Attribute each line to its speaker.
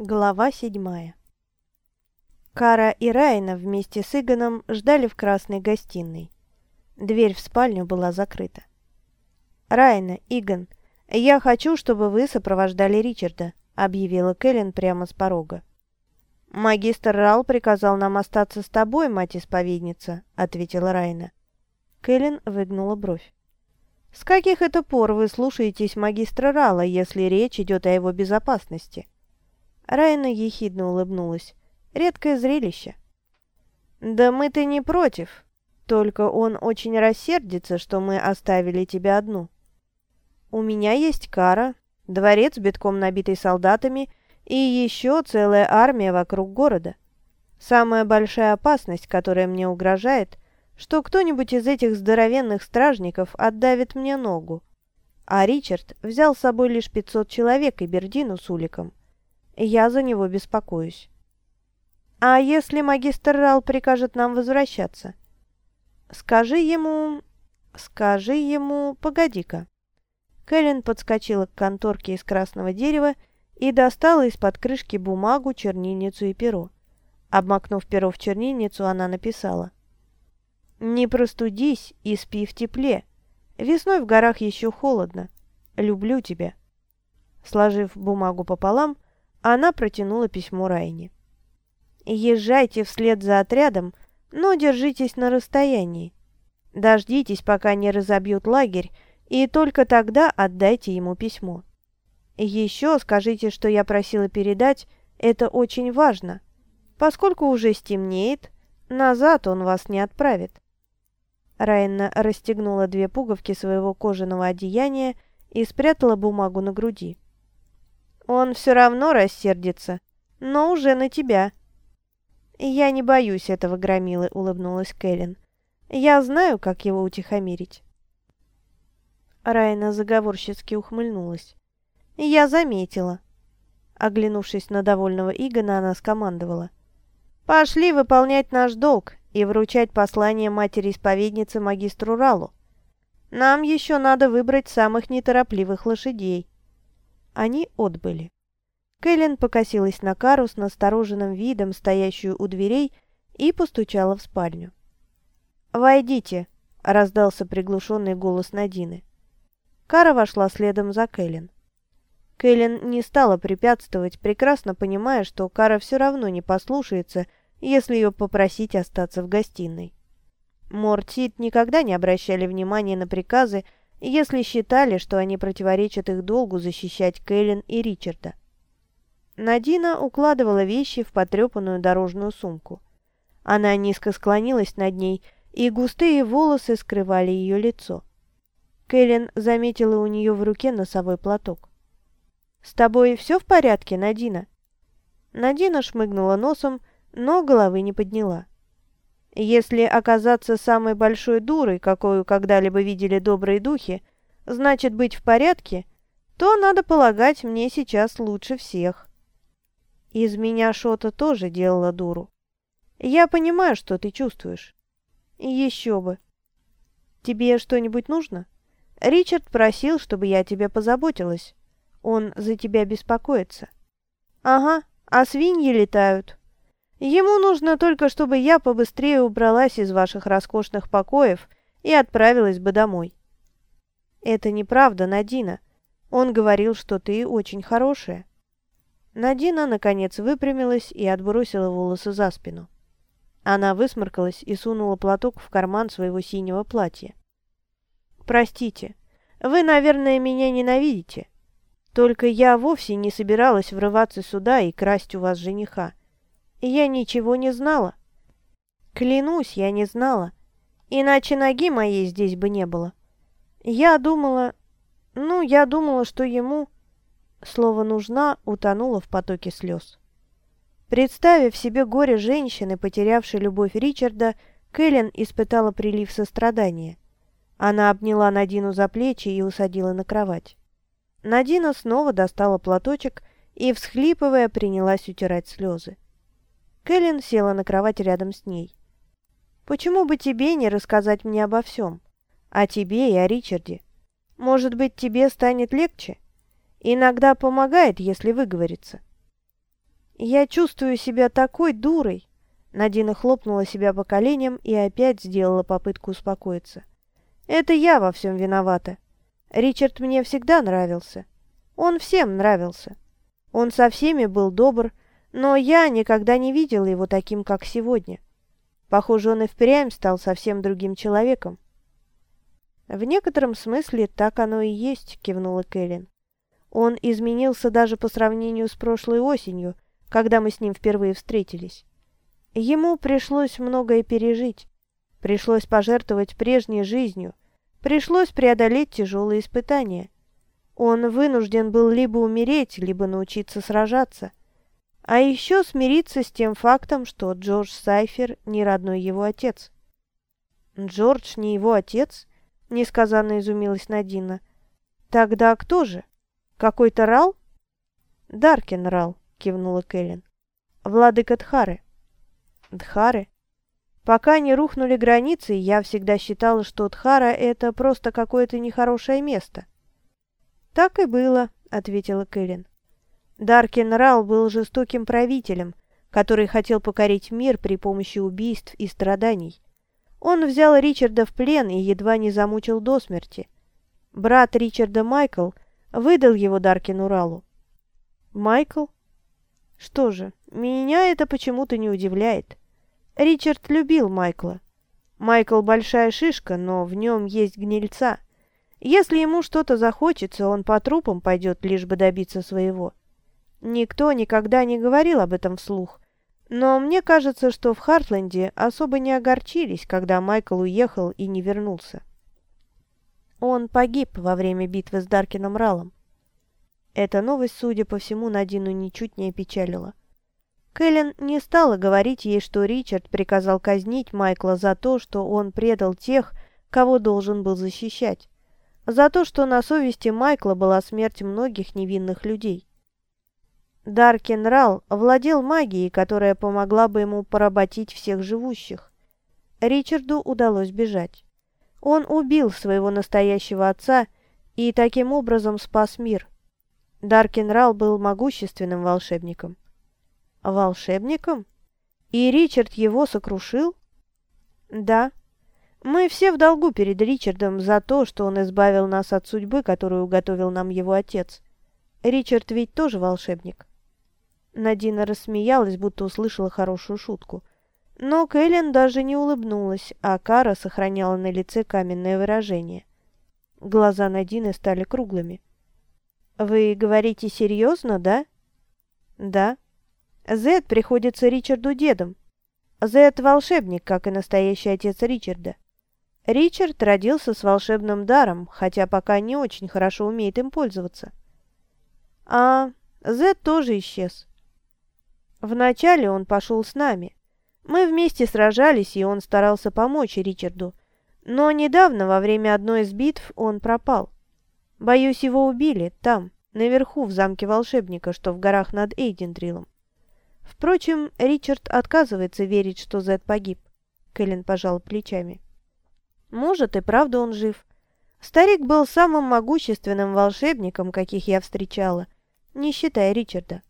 Speaker 1: Глава седьмая Кара и Райна вместе с Иганом ждали в красной гостиной. Дверь в спальню была закрыта. «Райна, Иган, я хочу, чтобы вы сопровождали Ричарда», объявила Кэлен прямо с порога. «Магистр Рал приказал нам остаться с тобой, мать-исповедница», ответила Райна. Кэлен выгнула бровь. «С каких это пор вы слушаетесь магистра Рала, если речь идет о его безопасности?» Райна ехидно улыбнулась. Редкое зрелище. «Да мы-то не против. Только он очень рассердится, что мы оставили тебя одну. У меня есть кара, дворец, битком набитый солдатами, и еще целая армия вокруг города. Самая большая опасность, которая мне угрожает, что кто-нибудь из этих здоровенных стражников отдавит мне ногу. А Ричард взял с собой лишь 500 человек и Бердину с Уликом. Я за него беспокоюсь. А если магистр Рал прикажет нам возвращаться? Скажи ему... Скажи ему... Погоди-ка. Кэлен подскочила к конторке из красного дерева и достала из-под крышки бумагу, чернильницу и перо. Обмакнув перо в чернильницу, она написала. «Не простудись и спи в тепле. Весной в горах еще холодно. Люблю тебя». Сложив бумагу пополам, она протянула письмо Райне. «Езжайте вслед за отрядом, но держитесь на расстоянии. Дождитесь, пока не разобьют лагерь, и только тогда отдайте ему письмо. Еще скажите, что я просила передать, это очень важно. Поскольку уже стемнеет, назад он вас не отправит». Райна расстегнула две пуговки своего кожаного одеяния и спрятала бумагу на груди. Он все равно рассердится, но уже на тебя». «Я не боюсь этого громилы», — улыбнулась Кэлен. «Я знаю, как его утихомирить». Райна заговорщицки ухмыльнулась. «Я заметила». Оглянувшись на довольного Игона, она скомандовала. «Пошли выполнять наш долг и вручать послание матери-исповедницы магистру Ралу. Нам еще надо выбрать самых неторопливых лошадей». Они отбыли. Кэлен покосилась на Кару с настороженным видом, стоящую у дверей, и постучала в спальню. «Войдите!» — раздался приглушенный голос Надины. Кара вошла следом за Кэлен. Кэлен не стала препятствовать, прекрасно понимая, что Кара все равно не послушается, если ее попросить остаться в гостиной. Мортит никогда не обращали внимания на приказы, если считали, что они противоречат их долгу защищать Кэлен и Ричарда. Надина укладывала вещи в потрепанную дорожную сумку. Она низко склонилась над ней, и густые волосы скрывали ее лицо. Кэлен заметила у нее в руке носовой платок. «С тобой все в порядке, Надина?» Надина шмыгнула носом, но головы не подняла. Если оказаться самой большой дурой, какую когда-либо видели добрые духи, значит быть в порядке, то, надо полагать, мне сейчас лучше всех. Из меня Шота тоже делала дуру. Я понимаю, что ты чувствуешь. Еще бы. Тебе что-нибудь нужно? Ричард просил, чтобы я тебе позаботилась. Он за тебя беспокоится. Ага, а свиньи летают. Ему нужно только, чтобы я побыстрее убралась из ваших роскошных покоев и отправилась бы домой. Это неправда, Надина. Он говорил, что ты очень хорошая. Надина, наконец, выпрямилась и отбросила волосы за спину. Она высморкалась и сунула платок в карман своего синего платья. «Простите, вы, наверное, меня ненавидите. Только я вовсе не собиралась врываться сюда и красть у вас жениха. Я ничего не знала. Клянусь, я не знала. Иначе ноги моей здесь бы не было. Я думала... Ну, я думала, что ему... Слово «нужна» утонуло в потоке слез. Представив себе горе женщины, потерявшей любовь Ричарда, Кэлен испытала прилив сострадания. Она обняла Надину за плечи и усадила на кровать. Надина снова достала платочек и, всхлипывая, принялась утирать слезы. Кэлен села на кровать рядом с ней. «Почему бы тебе не рассказать мне обо всем? О тебе и о Ричарде? Может быть, тебе станет легче? Иногда помогает, если выговориться». «Я чувствую себя такой дурой!» Надина хлопнула себя по коленям и опять сделала попытку успокоиться. «Это я во всем виновата. Ричард мне всегда нравился. Он всем нравился. Он со всеми был добр, но я никогда не видела его таким, как сегодня. Похоже, он и впрямь стал совсем другим человеком. «В некотором смысле так оно и есть», — кивнула Кэлен. «Он изменился даже по сравнению с прошлой осенью, когда мы с ним впервые встретились. Ему пришлось многое пережить, пришлось пожертвовать прежней жизнью, пришлось преодолеть тяжелые испытания. Он вынужден был либо умереть, либо научиться сражаться. А еще смириться с тем фактом, что Джордж Сайфер не родной его отец. «Джордж не его отец?» — несказанно изумилась Надина. «Тогда кто же? Какой-то Рал?» «Даркин Рал», — кивнула Кэлен. «Владыка Дхары». «Дхары?» Пока не рухнули границы, я всегда считала, что Дхара — это просто какое-то нехорошее место. «Так и было», — ответила Кэлен. Даркин Рал был жестоким правителем, который хотел покорить мир при помощи убийств и страданий. Он взял Ричарда в плен и едва не замучил до смерти. Брат Ричарда Майкл выдал его Даркину Ралу. Майкл? Что же, меня это почему-то не удивляет. Ричард любил Майкла. Майкл большая шишка, но в нем есть гнильца. Если ему что-то захочется, он по трупам пойдет, лишь бы добиться своего. Никто никогда не говорил об этом вслух, но мне кажется, что в Хартленде особо не огорчились, когда Майкл уехал и не вернулся. Он погиб во время битвы с Даркином Ралом. Эта новость, судя по всему, Надину ничуть не опечалила. Кэлен не стала говорить ей, что Ричард приказал казнить Майкла за то, что он предал тех, кого должен был защищать, за то, что на совести Майкла была смерть многих невинных людей. Даркин Рал владел магией, которая помогла бы ему поработить всех живущих. Ричарду удалось бежать. Он убил своего настоящего отца и таким образом спас мир. Даркин Рал был могущественным волшебником. Волшебником? И Ричард его сокрушил? Да. Мы все в долгу перед Ричардом за то, что он избавил нас от судьбы, которую уготовил нам его отец. Ричард ведь тоже волшебник. Надина рассмеялась, будто услышала хорошую шутку. Но Кэлен даже не улыбнулась, а Кара сохраняла на лице каменное выражение. Глаза Надины стали круглыми. «Вы говорите серьезно, да?» «Да». Зед приходится Ричарду дедом. Зед – волшебник, как и настоящий отец Ричарда. Ричард родился с волшебным даром, хотя пока не очень хорошо умеет им пользоваться. А Зед тоже исчез. Вначале он пошел с нами. Мы вместе сражались, и он старался помочь Ричарду. Но недавно, во время одной из битв, он пропал. Боюсь, его убили там, наверху, в замке волшебника, что в горах над Эйдендрилом. Впрочем, Ричард отказывается верить, что Зед погиб. Кэлен пожал плечами. Может, и правда он жив. Старик был самым могущественным волшебником, каких я встречала, не считая Ричарда.